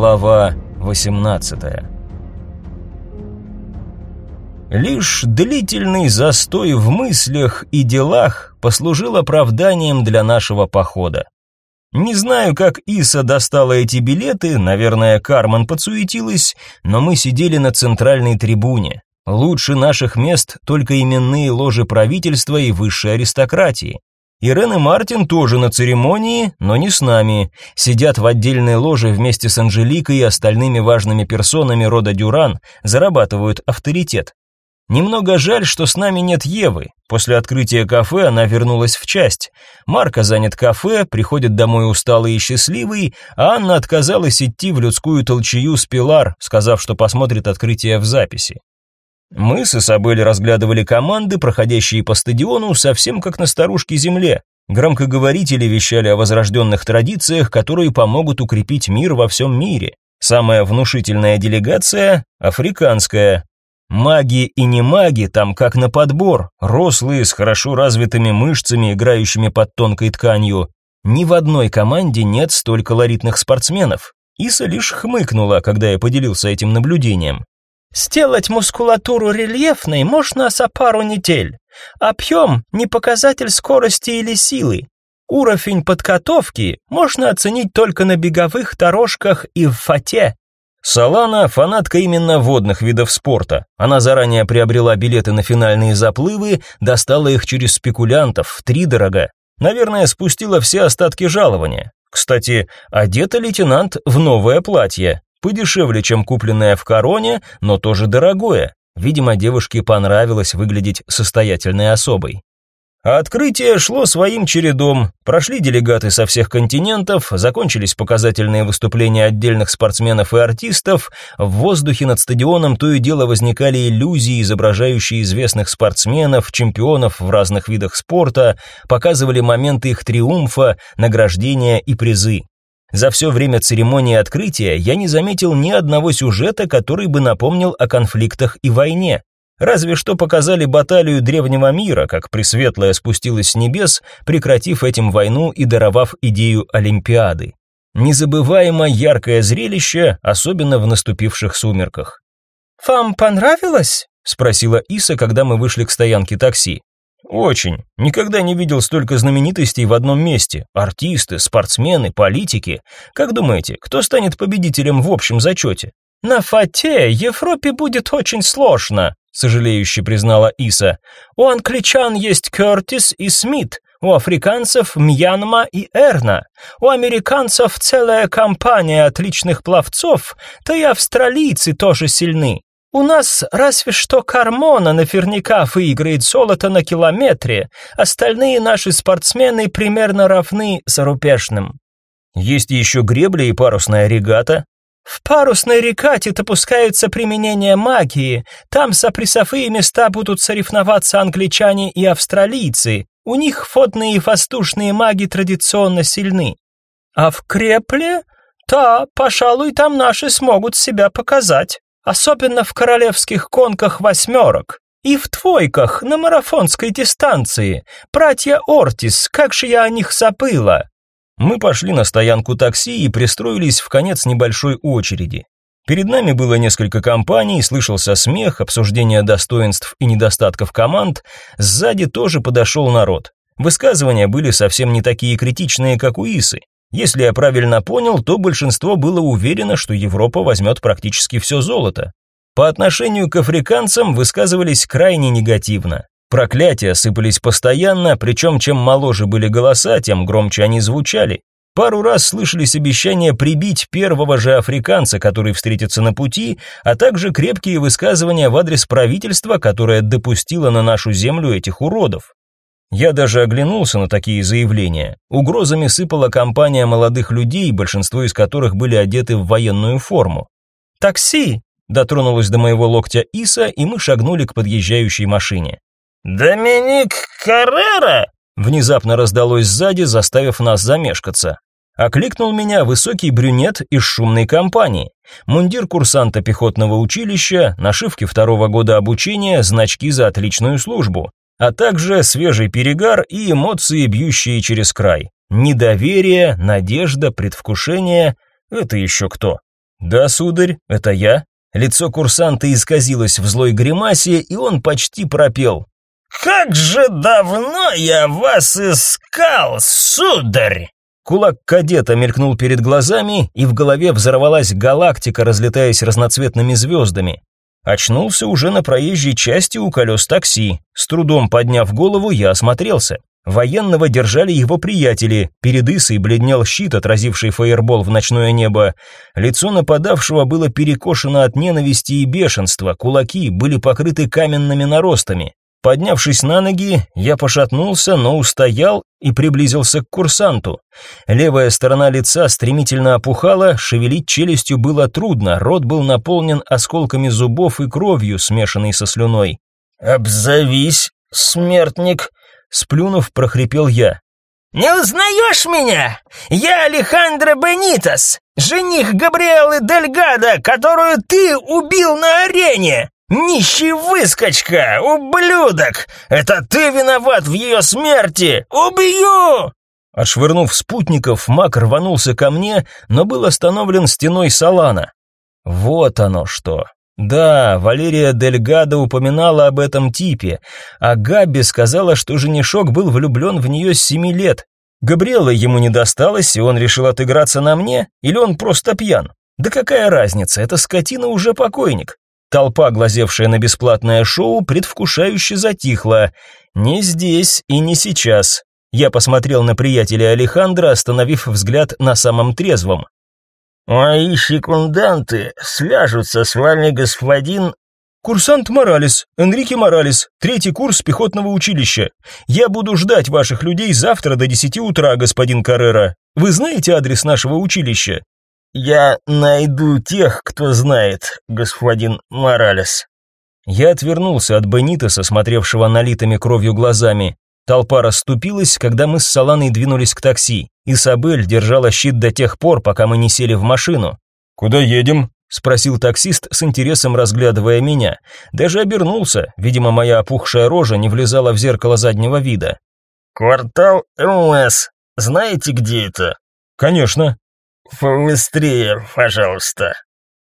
Глава 18 Лишь длительный застой в мыслях и делах послужил оправданием для нашего похода. Не знаю, как Иса достала эти билеты, наверное, Карман подсуетилась, но мы сидели на центральной трибуне. Лучше наших мест только именные ложи правительства и высшей аристократии. Ирен и Мартин тоже на церемонии, но не с нами. Сидят в отдельной ложе вместе с Анжеликой и остальными важными персонами рода Дюран, зарабатывают авторитет. Немного жаль, что с нами нет Евы. После открытия кафе она вернулась в часть. Марка занят кафе, приходит домой усталый и счастливый, а Анна отказалась идти в людскую толчею с Пилар, сказав, что посмотрит открытие в записи. Мы с Исабель разглядывали команды, проходящие по стадиону, совсем как на старушке земле. Громкоговорители вещали о возрожденных традициях, которые помогут укрепить мир во всем мире. Самая внушительная делегация – африканская, Маги и не маги там как на подбор, рослые, с хорошо развитыми мышцами, играющими под тонкой тканью. Ни в одной команде нет столь колоритных спортсменов. Иса лишь хмыкнула, когда я поделился этим наблюдением. Сделать мускулатуру рельефной можно за пару недель. Объем – не показатель скорости или силы. Уровень подготовки можно оценить только на беговых дорожках и в фате. Салана – фанатка именно водных видов спорта. Она заранее приобрела билеты на финальные заплывы, достала их через спекулянтов, в три дорога. Наверное, спустила все остатки жалования. Кстати, одета лейтенант в новое платье, подешевле, чем купленное в Короне, но тоже дорогое. Видимо, девушке понравилось выглядеть состоятельной особой. А открытие шло своим чередом. Прошли делегаты со всех континентов, закончились показательные выступления отдельных спортсменов и артистов. В воздухе над стадионом то и дело возникали иллюзии, изображающие известных спортсменов, чемпионов в разных видах спорта, показывали моменты их триумфа, награждения и призы. За все время церемонии открытия я не заметил ни одного сюжета, который бы напомнил о конфликтах и войне. Разве что показали баталию древнего мира, как Пресветлая спустилась с небес, прекратив этим войну и даровав идею Олимпиады. Незабываемо яркое зрелище, особенно в наступивших сумерках. «Вам понравилось?» – спросила Иса, когда мы вышли к стоянке такси. «Очень. Никогда не видел столько знаменитостей в одном месте. Артисты, спортсмены, политики. Как думаете, кто станет победителем в общем зачете?» «На фате Европе будет очень сложно», сожалеюще признала Иса. У англичан есть Кертис и Смит, у африканцев Мьянма и Эрна, у американцев целая компания отличных пловцов, да и австралийцы тоже сильны. У нас разве что Кармона наверняка выиграет золото на километре, остальные наши спортсмены примерно равны зарубежным. Есть еще гребля и парусная регата, в парусной рекате допускается применение магии. Там за места будут соревноваться англичане и австралийцы. У них водные и воздушные маги традиционно сильны. А в Крепле? Да, пожалуй, там наши смогут себя показать. Особенно в королевских конках восьмерок. И в двойках на марафонской дистанции. Братья Ортис, как же я о них забыла. Мы пошли на стоянку такси и пристроились в конец небольшой очереди. Перед нами было несколько компаний, слышался смех, обсуждение достоинств и недостатков команд. Сзади тоже подошел народ. Высказывания были совсем не такие критичные, как у Исы. Если я правильно понял, то большинство было уверено, что Европа возьмет практически все золото. По отношению к африканцам высказывались крайне негативно. Проклятия сыпались постоянно, причем чем моложе были голоса, тем громче они звучали. Пару раз слышались обещания прибить первого же африканца, который встретится на пути, а также крепкие высказывания в адрес правительства, которое допустило на нашу землю этих уродов. Я даже оглянулся на такие заявления. Угрозами сыпала компания молодых людей, большинство из которых были одеты в военную форму. «Такси!» – дотронулась до моего локтя Иса, и мы шагнули к подъезжающей машине. «Доминик Каррера?» Внезапно раздалось сзади, заставив нас замешкаться. Окликнул меня высокий брюнет из шумной компании. Мундир курсанта пехотного училища, нашивки второго года обучения, значки за отличную службу, а также свежий перегар и эмоции, бьющие через край. Недоверие, надежда, предвкушение – это еще кто? Да, сударь, это я. Лицо курсанта исказилось в злой гримасе, и он почти пропел. «Как же давно я вас искал, сударь!» Кулак кадета мелькнул перед глазами, и в голове взорвалась галактика, разлетаясь разноцветными звездами. Очнулся уже на проезжей части у колес такси. С трудом подняв голову, я осмотрелся. Военного держали его приятели, перед Исой бледнел щит, отразивший фаербол в ночное небо. Лицо нападавшего было перекошено от ненависти и бешенства, кулаки были покрыты каменными наростами. Поднявшись на ноги, я пошатнулся, но устоял и приблизился к курсанту. Левая сторона лица стремительно опухала, шевелить челюстью было трудно, рот был наполнен осколками зубов и кровью, смешанной со слюной. «Обзовись, смертник!» Сплюнув, прохрипел я. «Не узнаешь меня? Я Алехандро Бенитос, жених Габриэлы Дельгадо, которую ты убил на арене! Нищий выскочка, ублюдок! Это ты виноват в ее смерти! Убью!» Отшвырнув спутников, маг рванулся ко мне, но был остановлен стеной Салана. Вот оно что. Да, Валерия Дельгадо упоминала об этом типе, а Габи сказала, что женишок был влюблен в нее с семи лет. Габриэла ему не досталось, и он решил отыграться на мне, или он просто пьян? Да какая разница, эта скотина уже покойник. Толпа, глазевшая на бесплатное шоу, предвкушающе затихла. Не здесь и не сейчас. Я посмотрел на приятеля Алехандро, остановив взгляд на самом трезвом. «Мои секунданты свяжутся с вами, господин...» «Курсант Моралес, Энрике Моралес, третий курс пехотного училища. Я буду ждать ваших людей завтра до десяти утра, господин Каррера. Вы знаете адрес нашего училища?» «Я найду тех, кто знает, господин Моралес». Я отвернулся от Бенитоса, смотревшего налитыми кровью глазами. Толпа расступилась, когда мы с Саланой двинулись к такси. Исабель держала щит до тех пор, пока мы не сели в машину. «Куда едем?» – спросил таксист с интересом разглядывая меня. Даже обернулся, видимо, моя опухшая рожа не влезала в зеркало заднего вида. «Квартал МС. Знаете, где это?» «Конечно». «Побыстрее, пожалуйста».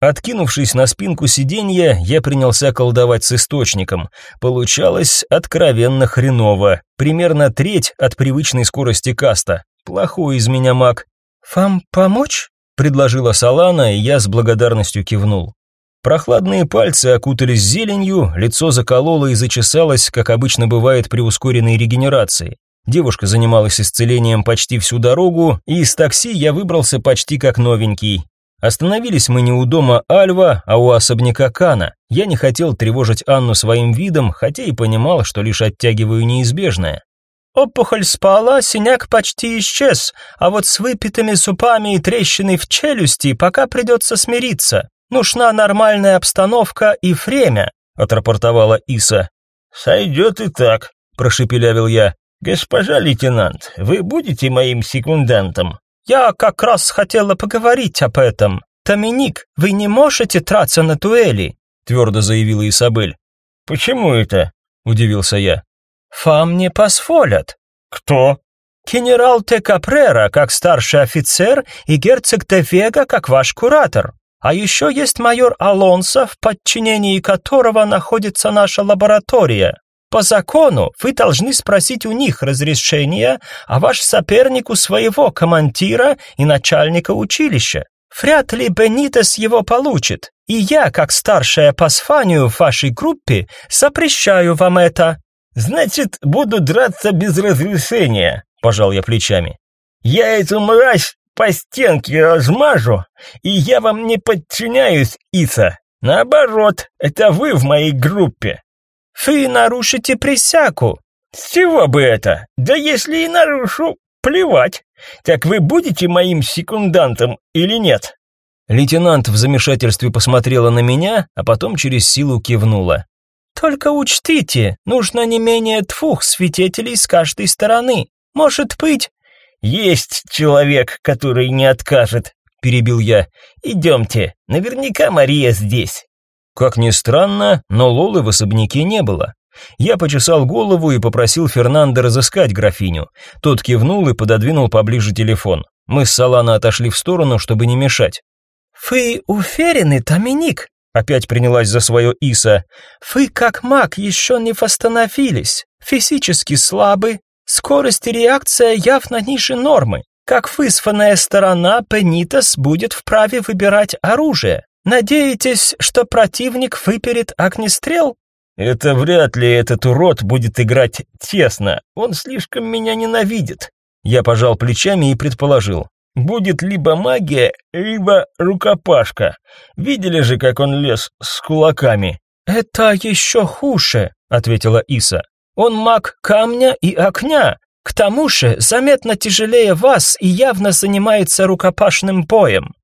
Откинувшись на спинку сиденья, я принялся колдовать с источником. Получалось откровенно хреново, примерно треть от привычной скорости каста. Плохой из меня маг. «Вам помочь?» — предложила Салана, и я с благодарностью кивнул. Прохладные пальцы окутались зеленью, лицо закололо и зачесалось, как обычно бывает при ускоренной регенерации. Девушка занималась исцелением почти всю дорогу, и из такси я выбрался почти как новенький. Остановились мы не у дома Альва, а у особняка Кана. Я не хотел тревожить Анну своим видом, хотя и понимал, что лишь оттягиваю неизбежное. Опухоль спала, синяк почти исчез, а вот с выпитыми супами и трещиной в челюсти пока придется смириться. Нужна нормальная обстановка и время, отрапортовала Иса. Сойдет и так, прошепелявил я. Госпожа лейтенант, вы будете моим секундантом? «Я как раз хотела поговорить об этом. Доминик, вы не можете траться на дуэли», твердо заявила Изабель. «Почему это?» удивился я. «Вам не позволят». «Кто?» «Генерал Те Капрера как старший офицер и герцог Де Вега как ваш куратор. А еще есть майор Алонсо, в подчинении которого находится наша лаборатория. По закону вы должны спросить у них разрешения, а ваш соперник у своего командира и начальника училища. Вряд ли Бенитес его получит, и я, как старшая по званию в вашей группе, запрещаю вам это». «Значит, буду драться без разрешения», – пожал я плечами. «Я эту мразь по стенке размажу, и я вам не подчиняюсь, Иса. Наоборот, это вы в моей группе. Вы нарушите присягу. С чего бы это? Да если и нарушу, плевать. Так вы будете моим секундантом или нет? Лейтенант в замешательстве посмотрела на меня, а потом через силу кивнула. Только учтите, нужно не менее двух свидетелей с каждой стороны. Может быть, есть человек, который не откажет, перебил я. Идемте, наверняка Мария здесь. Как ни странно, но Лолы в особняке не было. Я почесал голову и попросил Фернандо разыскать графиню. Тот кивнул и пододвинул поближе телефон. Мы с Салана отошли в сторону, чтобы не мешать. «Вы уверены, Доминик?» Опять принялась за свое Иса. «Вы, как маг, еще не восстановились. Физически слабы. Скорость и реакция явно ниже нормы. Как вызванная сторона, Пенитас будет вправе выбирать оружие. Надеетесь, что противник выперет огнестрел?» «Это вряд ли этот урод будет играть тесно. Он слишком меня ненавидит». Я пожал плечами и предположил. Будет либо магия, либо рукопашка. Видели же, как он лез с кулаками? Это еще хуже, ответила Иса. Он маг камня и огня. К тому же, заметно тяжелее вас и явно занимается рукопашным боем.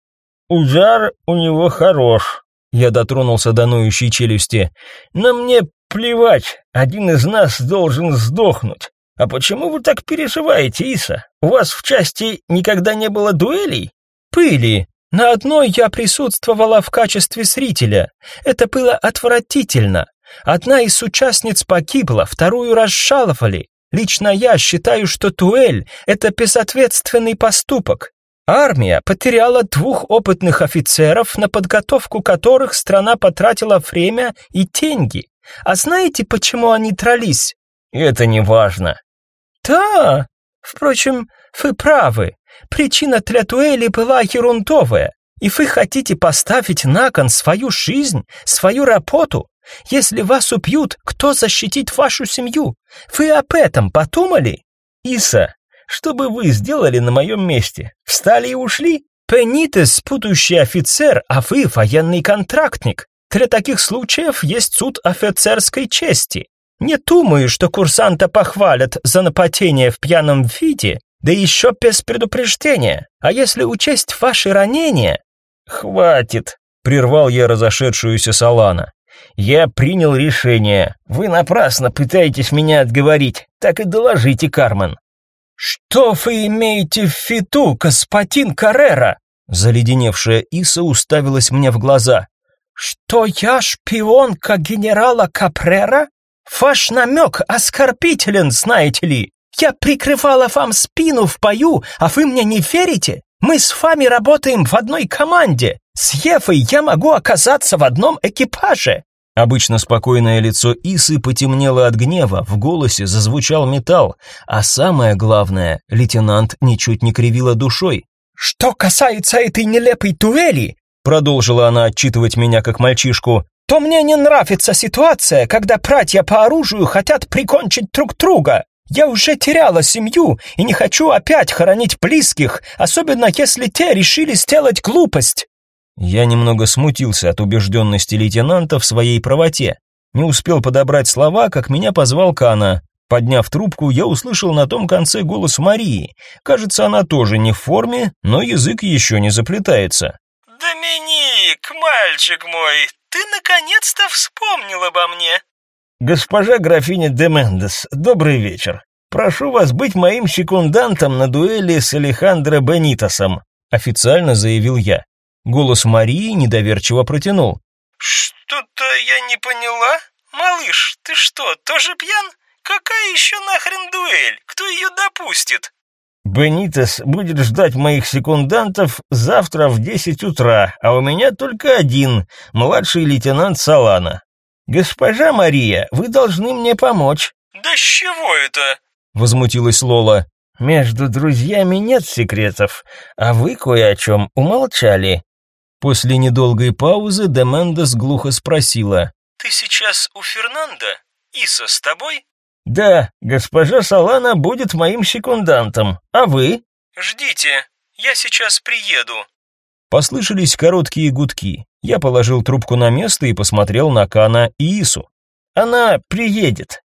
Удар у него хорош. Я дотронулся до ноющей челюсти. Но мне плевать, один из нас должен сдохнуть. «А почему вы так переживаете, Иса? У вас в части никогда не было дуэлей?» «Пыли. На одной я присутствовала в качестве зрителя. Это было отвратительно. Одна из участниц погибла, вторую расшаловали. Лично я считаю, что дуэль – это безответственный поступок. Армия потеряла двух опытных офицеров, на подготовку которых страна потратила время и деньги. А знаете, почему они трались? Это не важно. Да, впрочем, вы правы. Причина для дуэли была ерундовая, и вы хотите поставить на кон свою жизнь, свою работу. Если вас убьют, кто защитит вашу семью? Вы об этом подумали? Иса, что бы вы сделали на моем месте? Встали и ушли? Пенитес – будущий офицер, а вы – военный контрактник. Для таких случаев есть суд офицерской чести. Не думаю, что курсанта похвалят за нападение в пьяном виде, да еще без предупреждения. А если учесть ваши ранения...» «Хватит», — прервал я разошедшуюся Салана. «Я принял решение. Вы напрасно пытаетесь меня отговорить. Так и доложите, Кармен». «Что вы имеете в виду, господин Каррера?» Заледеневшая Иса уставилась мне в глаза. «Что я шпионка генерала Капрера? Ваш намек оскорбителен, знаете ли. Я прикрывала вам спину в бою, а вы мне не верите? Мы с вами работаем в одной команде. С Евой я могу оказаться в одном экипаже. Обычно спокойное лицо Исы потемнело от гнева, в голосе зазвучал металл, а самое главное, лейтенант ничуть не кривила душой. «Что касается этой нелепой дуэли», продолжила она отчитывать меня как мальчишку, то мне не нравится ситуация, когда братья по оружию хотят прикончить друг друга. Я уже теряла семью и не хочу опять хоронить близких, особенно если те решили сделать глупость. Я немного смутился от убежденности лейтенанта в своей правоте. Не успел подобрать слова, как меня позвал Кана. Подняв трубку, я услышал на том конце голос Марии. Кажется, она тоже не в форме, но язык еще не заплетается. «Доминик, мальчик мой, ты наконец-то вспомнил обо мне!» «Госпожа графиня де Мендес, добрый вечер. Прошу вас быть моим секундантом на дуэли с Алехандро Бенитосом», официально заявил я. Голос Марии недоверчиво протянул. «Что-то я не поняла. Малыш, ты что, тоже пьян? Какая еще нахрен дуэль? Кто ее допустит?» Бенитес будет ждать моих секундантов завтра в десять утра, а у меня только один, младший лейтенант Салана. Госпожа Мария, вы должны мне помочь. Да с чего это? возмутилась Лола. Между друзьями нет секретов, а вы кое о чем умолчали. После недолгой паузы Демендес глухо спросила: "Ты сейчас у Фернандо? Иса с тобой?" «Да, госпожа Салана будет моим секундантом. А вы?» «Ждите, я сейчас приеду». Послышались короткие гудки. Я положил трубку на место и посмотрел на Кана и Ису. «Она приедет».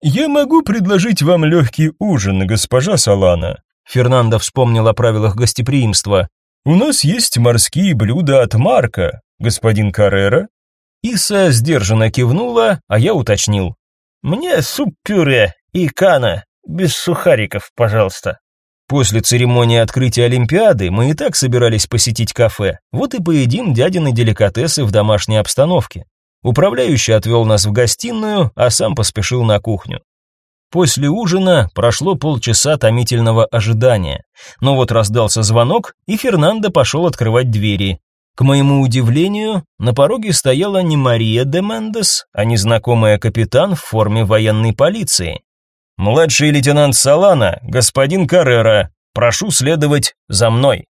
«Я могу предложить вам легкий ужин, госпожа Салана». Фернандо вспомнил о правилах гостеприимства. «У нас есть морские блюда от Марка, господин Каррера». Иса сдержанно кивнула, а я уточнил. Мне суп-пюре и кана, без сухариков, пожалуйста. После церемонии открытия Олимпиады мы и так собирались посетить кафе. Вот и поедим дядины деликатесы в домашней обстановке. Управляющий отвел нас в гостиную, а сам поспешил на кухню. После ужина прошло полчаса томительного ожидания. Но вот раздался звонок, и Фернандо пошел открывать двери. К моему удивлению, на пороге стояла не Мария де Мендес, а незнакомая капитан в форме военной полиции. «Младший лейтенант Салана, господин Каррера, прошу следовать за мной».